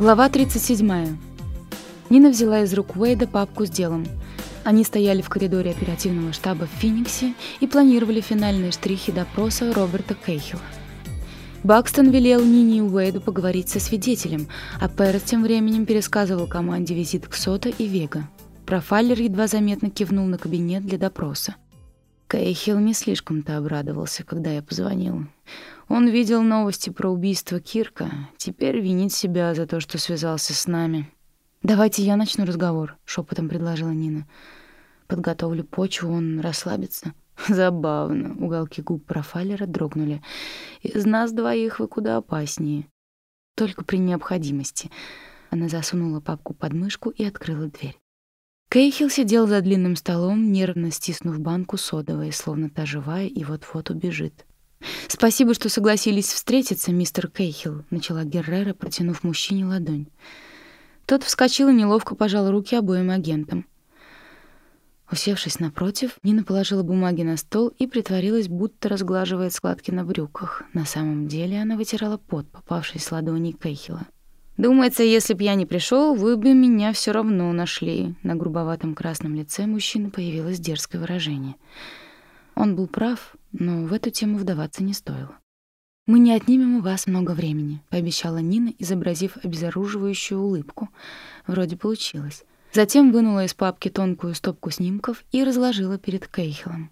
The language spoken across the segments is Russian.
Глава 37. Нина взяла из рук Уэйда папку с делом. Они стояли в коридоре оперативного штаба в Фениксе и планировали финальные штрихи допроса Роберта Кейхила. Бакстон велел Нине и Уэйду поговорить со свидетелем, а Перес тем временем пересказывал команде визит к Сота и Вега. Профайлер едва заметно кивнул на кабинет для допроса. Кейхил не слишком-то обрадовался, когда я позвонил. Он видел новости про убийство Кирка, теперь винит себя за то, что связался с нами. «Давайте я начну разговор», — шепотом предложила Нина. «Подготовлю почву, он расслабится». Забавно. Уголки губ профайлера дрогнули. Из нас двоих вы куда опаснее. Только при необходимости. Она засунула папку под мышку и открыла дверь. Кейхил сидел за длинным столом, нервно стиснув банку содовой, словно та живая и вот-вот убежит. «Спасибо, что согласились встретиться, мистер Кейхил», — начала Геррера, протянув мужчине ладонь. Тот вскочил и неловко пожал руки обоим агентам. Усевшись напротив, Нина положила бумаги на стол и притворилась, будто разглаживает складки на брюках. На самом деле она вытирала пот, попавший с ладони Кейхила. Думается, если б я не пришел, вы бы меня все равно нашли. На грубоватом красном лице мужчины появилось дерзкое выражение. Он был прав, но в эту тему вдаваться не стоило. Мы не отнимем у вас много времени, пообещала Нина, изобразив обезоруживающую улыбку. Вроде получилось. Затем вынула из папки тонкую стопку снимков и разложила перед Кейхелом.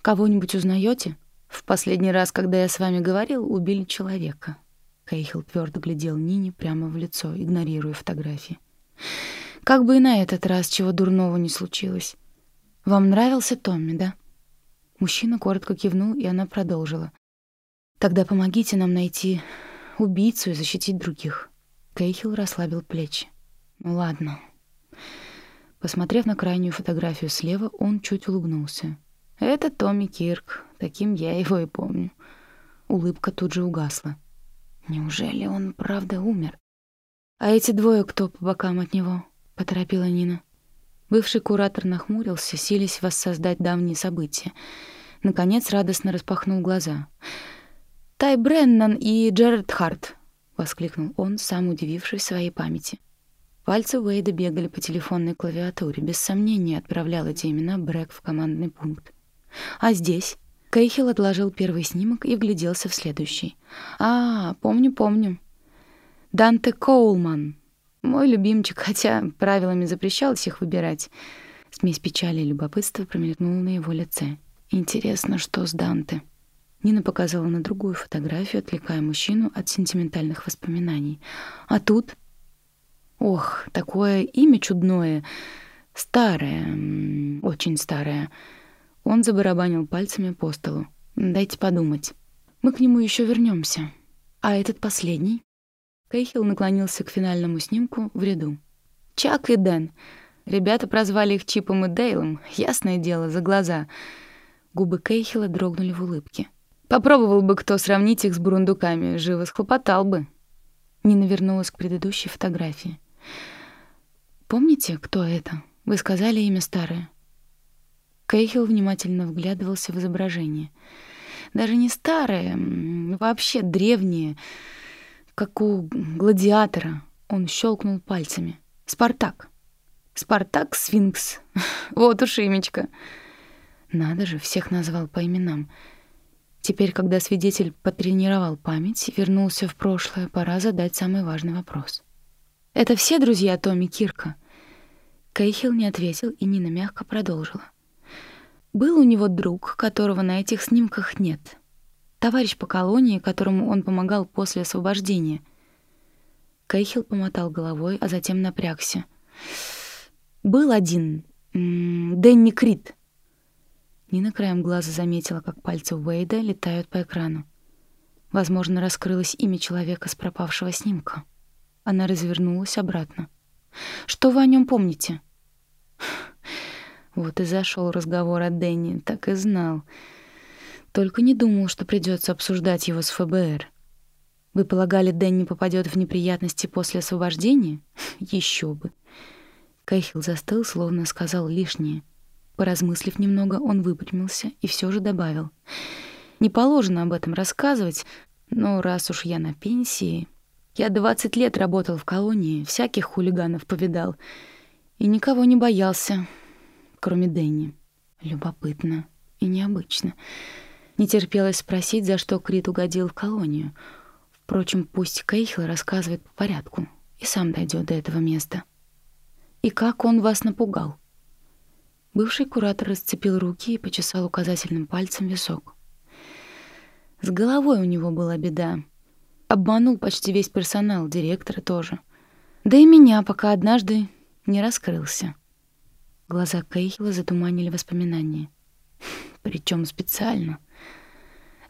Кого-нибудь узнаете? В последний раз, когда я с вами говорил, убили человека. Кейхел твердо глядел Нине прямо в лицо, игнорируя фотографии. Как бы и на этот раз чего дурного не случилось. Вам нравился Томми, да? Мужчина коротко кивнул, и она продолжила. Тогда помогите нам найти убийцу и защитить других. Кейхел расслабил плечи. Ну ладно. Посмотрев на крайнюю фотографию слева, он чуть улыбнулся. Это Томми Кирк, таким я его и помню. Улыбка тут же угасла. Неужели он правда умер? А эти двое кто по бокам от него? поторопила Нина. Бывший куратор нахмурился, силясь воссоздать давние события. Наконец радостно распахнул глаза. «Тай Бреннан и Джерард Харт!» — воскликнул он, сам удивившись своей памяти. Пальцы Уэйда бегали по телефонной клавиатуре. Без сомнения отправлял эти имена Брэк в командный пункт. «А здесь?» Кейхил отложил первый снимок и вгляделся в следующий. «А, помню, помню. Данте Коулман. Мой любимчик, хотя правилами запрещалось их выбирать». Смесь печали и любопытства промелькнула на его лице. «Интересно, что с Данте?» Нина показала на другую фотографию, отвлекая мужчину от сентиментальных воспоминаний. «А тут?» «Ох, такое имя чудное. Старое, очень старое». Он забарабанил пальцами по столу. «Дайте подумать. Мы к нему еще вернемся. А этот последний?» Кейхилл наклонился к финальному снимку в ряду. «Чак и Дэн. Ребята прозвали их Чипом и Дейлом. Ясное дело, за глаза». Губы Кейхила дрогнули в улыбке. «Попробовал бы кто сравнить их с бурундуками. Живо схлопотал бы». Нина вернулась к предыдущей фотографии. «Помните, кто это? Вы сказали имя старое?» Кейхил внимательно вглядывался в изображение. Даже не старое, вообще древнее, как у гладиатора. Он щелкнул пальцами. «Спартак! Спартак Сфинкс! Вот уж имечко!» Надо же, всех назвал по именам. Теперь, когда свидетель потренировал память, вернулся в прошлое, пора задать самый важный вопрос. «Это все друзья Томми Кирка?» Кейхил не ответил, и Нина мягко продолжила. Был у него друг, которого на этих снимках нет. Товарищ по колонии, которому он помогал после освобождения. Кейхил помотал головой, а затем напрягся. Был один, Дэнни Крид. Нина краем глаза заметила, как пальцы Уэйда летают по экрану. Возможно, раскрылось имя человека с пропавшего снимка. Она развернулась обратно. «Что вы о нем помните?» Вот и зашел разговор о Дэнни, так и знал. Только не думал, что придется обсуждать его с ФБР. Вы полагали, Дэнни попадет в неприятности после освобождения? Еще бы. Кэхилл застыл, словно сказал лишнее. Поразмыслив немного, он выпрямился и все же добавил: "Не положено об этом рассказывать, но раз уж я на пенсии, Я 20 лет работал в колонии, всяких хулиганов повидал. И никого не боялся, кроме Дэнни. Любопытно и необычно. Не терпелось спросить, за что Крит угодил в колонию. Впрочем, пусть Кейхл рассказывает по порядку и сам дойдет до этого места. И как он вас напугал? Бывший куратор расцепил руки и почесал указательным пальцем висок. С головой у него была беда. Обманул почти весь персонал, директора тоже. Да и меня пока однажды не раскрылся. Глаза Кейхила затуманили воспоминания. Причем специально.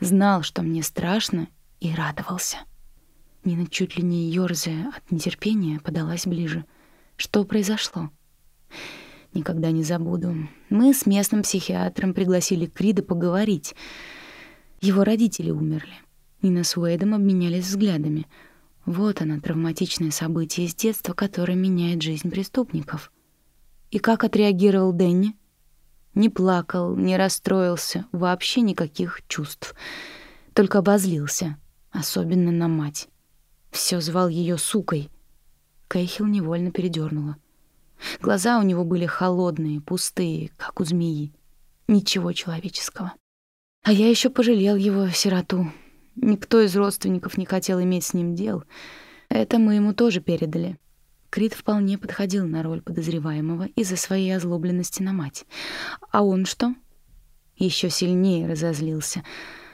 Знал, что мне страшно, и радовался. Нина, чуть ли не ёрзая от нетерпения, подалась ближе. Что произошло? Никогда не забуду. Мы с местным психиатром пригласили Крида поговорить. Его родители умерли. Нина с Уэйдом обменялись взглядами. Вот оно, травматичное событие из детства, которое меняет жизнь преступников. И как отреагировал Дэнни? Не плакал, не расстроился, вообще никаких чувств. Только обозлился, особенно на мать. Все звал ее сукой. Кейхил невольно передернула. Глаза у него были холодные, пустые, как у змеи. Ничего человеческого. А я еще пожалел его, сироту. Никто из родственников не хотел иметь с ним дел. Это мы ему тоже передали. Крит вполне подходил на роль подозреваемого из-за своей озлобленности на мать. А он что? Еще сильнее разозлился.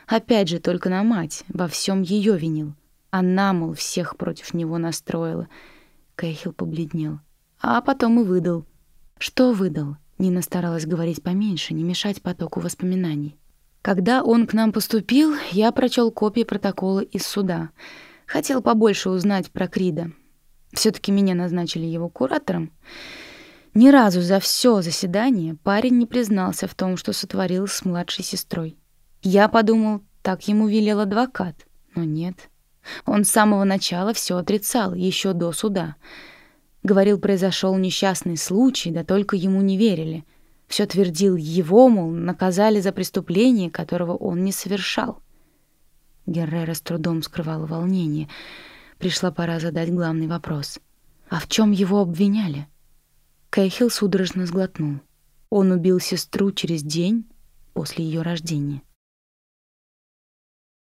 Опять же, только на мать, во всем ее винил. Она, мол, всех против него настроила. Кейхил побледнел. А потом и выдал. Что выдал? Нина старалась говорить поменьше, не мешать потоку воспоминаний. Когда он к нам поступил, я прочел копии протокола из суда. Хотел побольше узнать про Крида все таки меня назначили его куратором, ни разу за все заседание парень не признался в том, что сотворил с младшей сестрой. Я подумал, так ему велел адвокат, но нет. Он с самого начала все отрицал, еще до суда. Говорил, произошел несчастный случай, да только ему не верили. Все твердил его, мол, наказали за преступление, которого он не совершал. Геррера с трудом скрывал волнение — Пришла пора задать главный вопрос. А в чем его обвиняли? Кейхил судорожно сглотнул. Он убил сестру через день после ее рождения.